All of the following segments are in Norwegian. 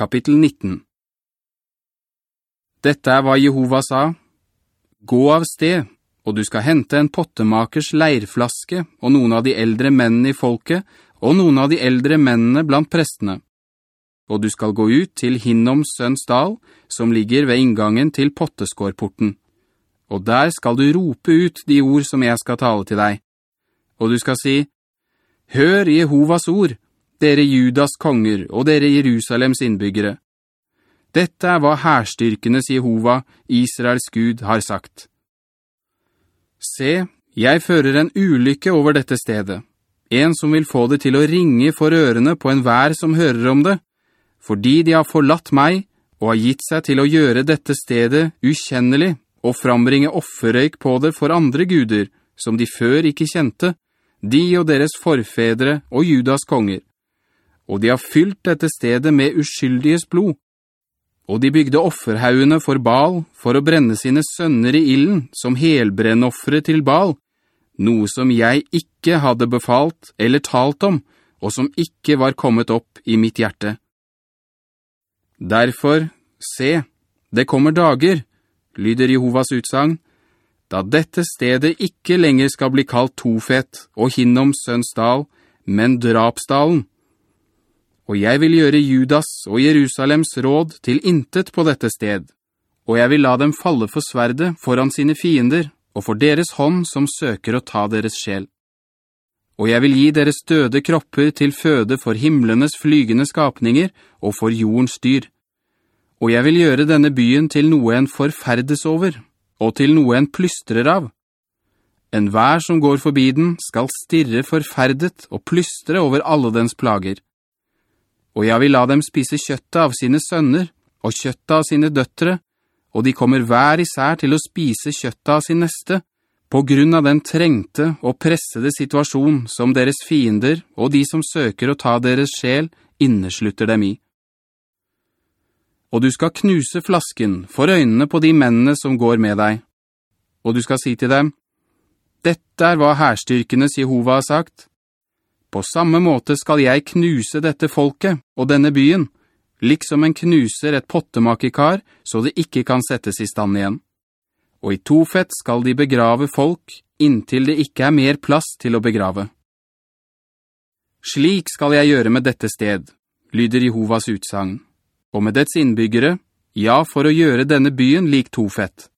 Kapittel 19 Dette er hva Jehova sa. Gå av sted, og du skal hente en pottemakers leirflaske og noen av de eldre mennene i folket, og noen av de eldre mennene blant prestene. Og du skal gå ut til Hinnoms sønns dal, som ligger ved inngangen til potteskårporten. Og der skal du rope ut de ord som jeg skal tale til deg. Og du skal si, «Hør Jehovas ord, dere Judas konger og dere Jerusalems innbyggere. Dette er hva herstyrkenes Jehova, Israels Gud, har sagt. Se, jeg fører en ulykke over dette stedet, en som vil få det til å ringe for ørene på en vær som hører om det, fordi de har forlatt meg og har gitt seg til å gjøre dette stedet ukjennelig og frambringe offerøyk på det for andre guder, som de før ikke kjente, de og deres forfedre og Judas konger og de har fylt dette stedet med uskyldiges blod. Og de bygde offerhaugene for Baal for å brenne sine sønner i illen som helbrennoffere til Baal, noe som jeg ikke hadde befalt eller talt om, og som ikke var kommet opp i mitt hjerte. Derfor, se, det kommer dager, lyder Jehovas utsang, da dette stedet ikke lenger skal bli kalt Tofet og Hinnoms sønnsdal, men Drapsdalen, og jeg vil gjøre Judas og Jerusalems råd til intet på dette sted, og jeg vil la dem falle for sverde foran sine fiender, og for deres hånd som søker å ta deres sjel. Og jeg vil gi deres døde kropper til føde for himmelenes flygende skapninger og for jordens dyr. Og jeg vil gjøre denne byen til noe en forferdes over, og til noe en plystrer av. En vær som går forbi den skal stirre forferdet og plystre over alle dens plager og jeg vil la dem spise kjøttet av sine sønner, og kjøttet av sine døttere, og de kommer hver især til å spise kjøttet av sin neste, på grunn av den trengte og pressede situasjon som deres fiender og de som søker å ta deres sjel inneslutter dem i. Og du skal knuse flasken for øynene på de mennene som går med deg. Og du skal si til dem, «Dette er hva herstyrkenes Jehova har sagt. På samme måte skal jeg knuse dette folket og denne byen, liksom en knuser et pottemakekar, så det ikke kan settes i stand igjen. Og i Tofet skal de begrave folk, inntil det ikke er mer plass til å begrave. Slik skal jeg gjøre med dette sted, lyder Jehovas utsang, og med dets innbyggere, ja, for å gjøre denne byen lik Tofet.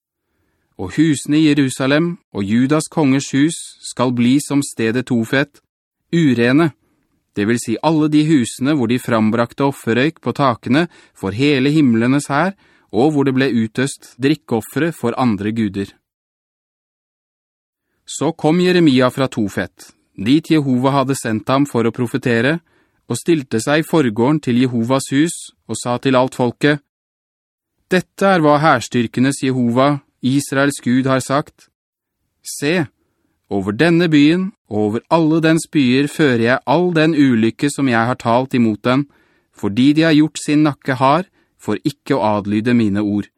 Og husene i Jerusalem og Judas kongers hus skal bli som stedet Tofet, urene, det vil si alle de husene hvor de frambrakte offerøyk på takene for hele himmelenes her, og hvor det ble utøst drikkeoffere for andre guder. Så kom Jeremia fra Tofet, dit Jehova hadde sendt ham for å profetere, og stilte seg i forgården til Jehovas hus, og sa til alt folket, «Dette er hva herstyrkenes Jehova, Israels Gud, har sagt. Se, over denne byen og over alle dens byer fører jeg all den ulykke som jeg har talt imot den, fordi de har gjort sin nakke har, for ikke å adlyde mine ord.